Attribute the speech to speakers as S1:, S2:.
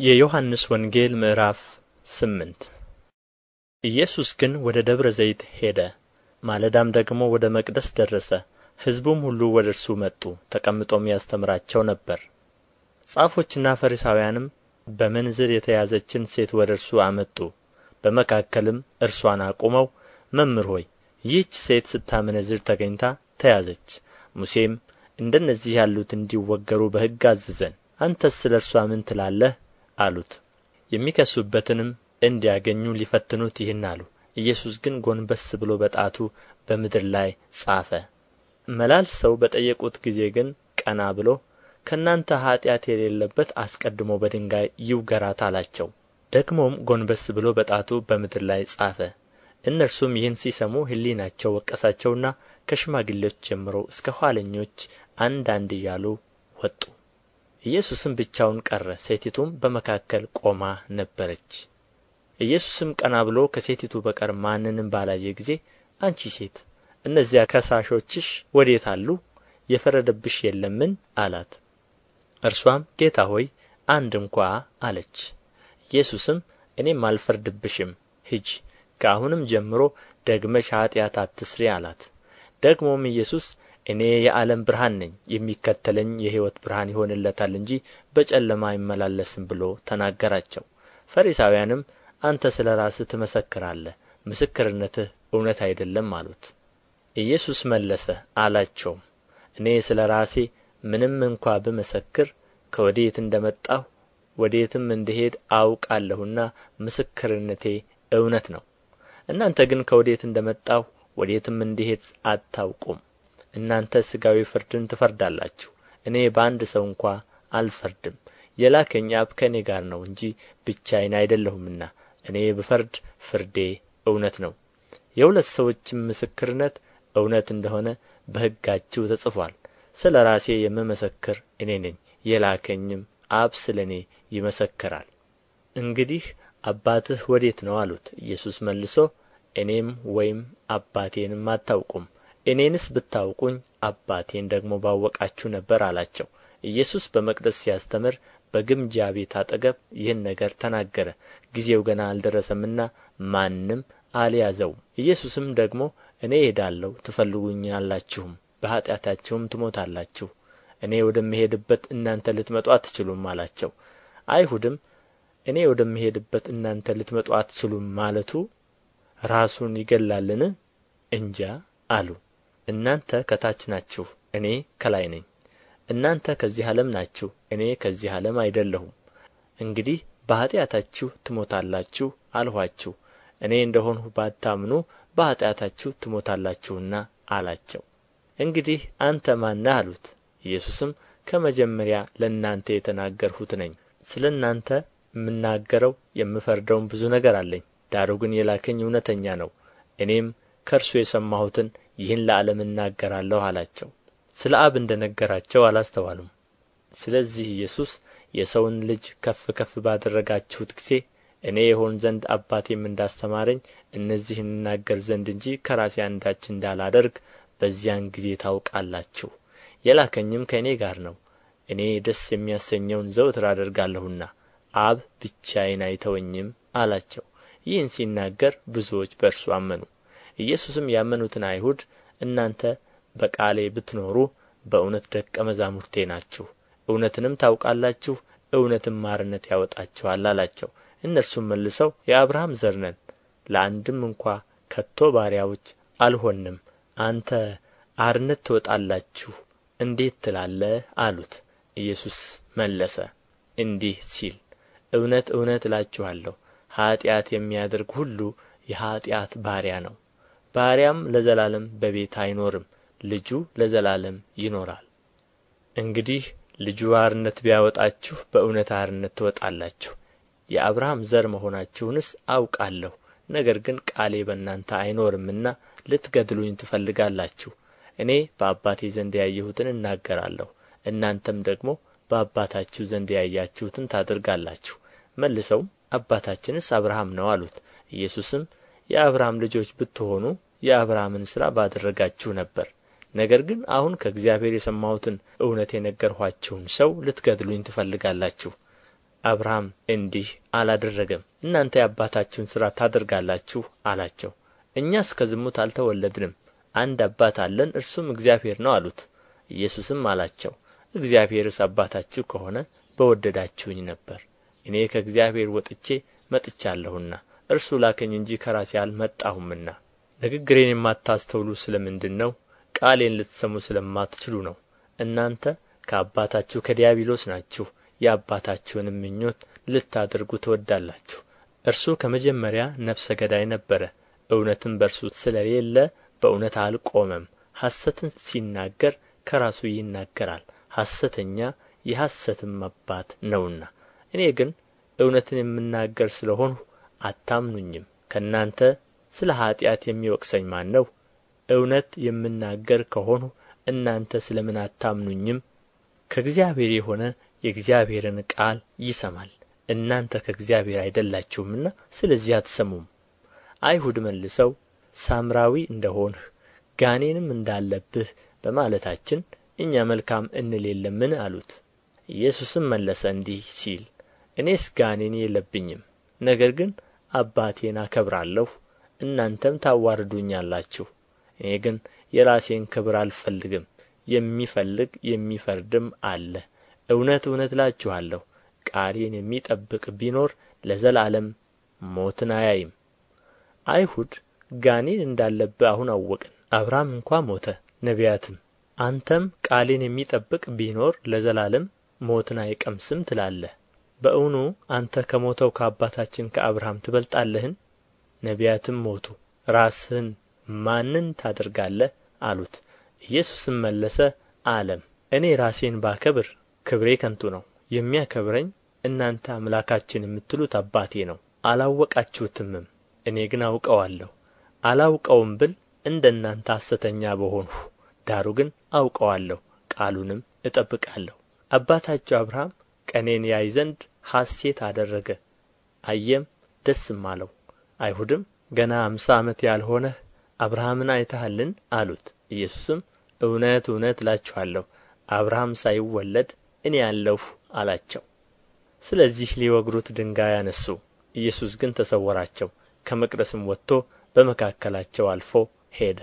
S1: የዮሐንስ ወንጌል ምዕራፍ ስምንት ኢየሱስ ግን ወደ ደብረ ዘይት ሄደ። ማለዳም ደግሞ ወደ መቅደስ ደረሰ። ሕዝቡም ሁሉ ወደ እርሱ መጡ፣ ተቀምጦም ያስተምራቸው ነበር። ጻፎችና ፈሪሳውያንም በምንዝር የተያዘችን ሴት ወደ እርሱ አመጡ። በመካከልም እርሷን አቁመው መምህር ሆይ ይህች ሴት ስታመነዝር ተገኝታ ተያዘች። ሙሴም እንደነዚህ ያሉት እንዲወገሩ በሕግ አዘዘን። አንተስ ስለ እርሷ ምን ትላለህ አሉት። የሚከሱበትንም እንዲያገኙ ሊፈትኑት ይህን አሉ። ኢየሱስ ግን ጎንበስ ብሎ በጣቱ በምድር ላይ ጻፈ። መላልሰው በጠየቁት ጊዜ ግን ቀና ብሎ ከእናንተ ኃጢአት የሌለበት አስቀድሞ በድንጋይ ይውገራት አላቸው። ደግሞም ጎንበስ ብሎ በጣቱ በምድር ላይ ጻፈ። እነርሱም ይህን ሲሰሙ ሕሊናቸው ወቀሳቸውና ከሽማግሌዎች ጀምሮ እስከ ኋለኞች አንድ እያሉ ወጡ ኢየሱስም ብቻውን ቀረ። ሴቲቱም በመካከል ቆማ ነበረች። ኢየሱስም ቀና ብሎ ከሴቲቱ በቀር ማንንም ባላየ ጊዜ አንቺ ሴት እነዚያ ከሳሾችሽ ወዴት አሉ? የፈረደብሽ የለምን? አላት። እርሷም ጌታ ሆይ አንድ እንኳ አለች። ኢየሱስም እኔም አልፈርድብሽም ሂጂ ከአሁንም ጀምሮ ደግመሽ ኃጢአት አትሥሪ አላት። ደግሞም ኢየሱስ እኔ የዓለም ብርሃን ነኝ የሚከተለኝ የሕይወት ብርሃን ይሆንለታል እንጂ በጨለማ አይመላለስም ብሎ ተናገራቸው። ፈሪሳውያንም አንተ ስለ ራስህ ትመሰክራለህ ምስክርነትህ እውነት አይደለም አሉት። ኢየሱስ መለሰ አላቸውም እኔ ስለ ራሴ ምንም እንኳ ብመሰክር ከወዴት እንደ መጣሁ ወዴትም እንድሄድ አውቃለሁና ምስክርነቴ እውነት ነው። እናንተ ግን ከወዴት እንደ መጣሁ ወዴትም እንድሄድ አታውቁም እናንተ ሥጋዊ ፍርድን ትፈርዳላችሁ። እኔ በአንድ ሰው እንኳ አልፈርድም። የላከኝ አብ ከእኔ ጋር ነው እንጂ ብቻዬን አይደለሁምና። እኔ ብፈርድ ፍርዴ እውነት ነው። የሁለት ሰዎችም ምስክርነት እውነት እንደሆነ በሕጋችሁ ተጽፎአል ስለ ራሴ የምመሰክር እኔ ነኝ። የላከኝም አብ ስለ እኔ ይመሰክራል። እንግዲህ አባትህ ወዴት ነው አሉት። ኢየሱስ መልሶ እኔም ወይም አባቴንም አታውቁም እኔንስ ብታውቁኝ አባቴን ደግሞ ባወቃችሁ ነበር አላቸው። ኢየሱስ በመቅደስ ሲያስተምር በግምጃ ቤት አጠገብ ይህን ነገር ተናገረ። ጊዜው ገና አልደረሰምና ማንም አልያዘውም። ኢየሱስም ደግሞ እኔ እሄዳለሁ ትፈልጉኛላችሁም በኃጢአታችሁም ትሞታላችሁ። እኔ ወደምሄድበት እናንተ ልትመጡ አትችሉም አላቸው። አይሁድም እኔ ወደምሄድበት እናንተ ልትመጡ አትችሉም ማለቱ ራሱን ይገላልን እንጃ አሉ እናንተ ከታች ናችሁ እኔ ከላይ ነኝ። እናንተ ከዚህ ዓለም ናችሁ እኔ ከዚህ ዓለም አይደለሁም። እንግዲህ በኃጢአታችሁ ትሞታላችሁ አልኋችሁ። እኔ እንደ ሆንሁ ባታምኑ በኃጢአታችሁ ትሞታላችሁና አላቸው። እንግዲህ አንተ ማን አሉት። ኢየሱስም ከመጀመሪያ ለእናንተ የተናገርሁት ነኝ። ስለ እናንተ የምናገረው የምፈርደውም ብዙ ነገር አለኝ። ዳሩ ግን የላከኝ እውነተኛ ነው። እኔም ከእርሱ የሰማሁትን ይህን ለዓለም እናገራለሁ አላቸው። ስለ አብ እንደ ነገራቸው አላስተዋሉም። ስለዚህ ኢየሱስ የሰውን ልጅ ከፍ ከፍ ባደረጋችሁት ጊዜ እኔ የሆን ዘንድ አባቴም እንዳስተማረኝ እነዚህን እናገር ዘንድ እንጂ ከራሴ አንዳች እንዳላደርግ በዚያን ጊዜ ታውቃላችሁ። የላከኝም ከእኔ ጋር ነው። እኔ ደስ የሚያሰኘውን ዘወትር አደርጋለሁና አብ ብቻዬን አይተወኝም አላቸው። ይህን ሲናገር ብዙዎች በእርሱ አመኑ ኢየሱስም ያመኑትን አይሁድ እናንተ በቃሌ ብትኖሩ በእውነት ደቀ መዛሙርቴ ናችሁ። እውነትንም ታውቃላችሁ እውነትም አርነት ያወጣችኋል አላቸው። እነርሱም መልሰው የአብርሃም ዘር ነን ለአንድም እንኳ ከቶ ባሪያዎች አልሆንም። አንተ አርነት ትወጣላችሁ እንዴት ትላለህ? አሉት። ኢየሱስ መለሰ እንዲህ ሲል እውነት እውነት እላችኋለሁ ኃጢአት የሚያደርግ ሁሉ የኃጢአት ባሪያ ነው ባሪያም ለዘላለም በቤት አይኖርም ልጁ ለዘላለም ይኖራል። እንግዲህ ልጁ አርነት ቢያወጣችሁ በእውነት አርነት ትወጣላችሁ። የአብርሃም ዘር መሆናችሁንስ አውቃለሁ ነገር ግን ቃሌ በእናንተ አይኖርምና ልትገድሉኝ ትፈልጋላችሁ። እኔ በአባቴ ዘንድ ያየሁትን እናገራለሁ እናንተም ደግሞ በአባታችሁ ዘንድ ያያችሁትን ታደርጋላችሁ። መልሰውም አባታችንስ አብርሃም ነው አሉት። ኢየሱስም የአብርሃም ልጆች ብትሆኑ የአብርሃምን ሥራ ባደረጋችሁ ነበር። ነገር ግን አሁን ከእግዚአብሔር የሰማሁትን እውነት የነገርኋችሁን ሰው ልትገድሉኝ ትፈልጋላችሁ። አብርሃም እንዲህ አላደረገም። እናንተ የአባታችሁን ሥራ ታደርጋላችሁ አላቸው። እኛስ ከዝሙት አልተወለድንም። አንድ አባት አለን እርሱም እግዚአብሔር ነው አሉት። ኢየሱስም አላቸው እግዚአብሔርስ አባታችሁ ከሆነ በወደዳችሁኝ ነበር። እኔ ከእግዚአብሔር ወጥቼ መጥቻለሁና እርሱ ላከኝ እንጂ ከራሴ አልመጣሁምና። ንግግሬን የማታስተውሉ ስለ ምንድር ነው? ቃሌን ልትሰሙ ስለማትችሉ ነው። እናንተ ከአባታችሁ ከዲያብሎስ ናችሁ የአባታችሁንም ምኞት ልታደርጉ ትወዳላችሁ። እርሱ ከመጀመሪያ ነፍሰ ገዳይ ነበረ እውነትም በእርሱ ስለሌለ በእውነት አልቆመም። ሐሰትን ሲናገር ከራሱ ይናገራል ሐሰተኛ የሐሰትም አባት ነውና። እኔ ግን እውነትን የምናገር ስለ ሆንሁ አታምኑኝም። ከእናንተ ስለ ኃጢአት የሚወቅሰኝ ማን ነው? እውነት የምናገር ከሆንሁ እናንተ ስለ ምን አታምኑኝም? ከእግዚአብሔር የሆነ የእግዚአብሔርን ቃል ይሰማል። እናንተ ከእግዚአብሔር አይደላችሁምና ስለዚህ አትሰሙም። አይሁድ መልሰው ሳምራዊ እንደ ሆንህ ጋኔንም እንዳለብህ በማለታችን እኛ መልካም እንል የለምን? አሉት። ኢየሱስም መለሰ እንዲህ ሲል እኔስ ጋኔን የለብኝም። ነገር ግን አባቴን አከብራለሁ እናንተም ታዋርዱኛላችሁ። እኔ ግን የራሴን ክብር አልፈልግም የሚፈልግ የሚፈርድም አለ። እውነት እውነት እላችኋለሁ ቃሌን የሚጠብቅ ቢኖር ለዘላለም ሞትን አያይም። አይሁድ ጋኔን እንዳለብህ አሁን አወቅን አብርሃም እንኳ ሞተ ነቢያትም አንተም ቃሌን የሚጠብቅ ቢኖር ለዘላለም ሞትን አይቀምስም ትላለህ በእውኑ አንተ ከሞተው ከአባታችን ከአብርሃም ትበልጣለህን? ነቢያትም ሞቱ። ራስህን ማንን ታደርጋለህ? አሉት። ኢየሱስም መለሰ አለም እኔ ራሴን ባከብር ክብሬ ከንቱ ነው። የሚያከብረኝ እናንተ አምላካችን የምትሉት አባቴ ነው። አላወቃችሁትምም እኔ ግን አውቀዋለሁ። አላውቀውም ብል እንደ እናንተ ሐሰተኛ በሆንሁ ዳሩ ግን አውቀዋለሁ ቃሉንም እጠብቃለሁ። አባታችሁ አብርሃም ቀኔን ያይ ዘንድ ሐሴት አደረገ። አየም ደስም አለው። አይሁድም ገና አምሳ ዓመት ያልሆነህ አብርሃምን አይተሃልን? አሉት። ኢየሱስም እውነት እውነት እላችኋለሁ አብርሃም ሳይወለድ እኔ አለሁ አላቸው። ስለዚህ ሊወግሩት ድንጋይ አነሡ ኢየሱስ ግን ተሰወራቸው። ከመቅደስም ወጥቶ በመካከላቸው አልፎ ሄደ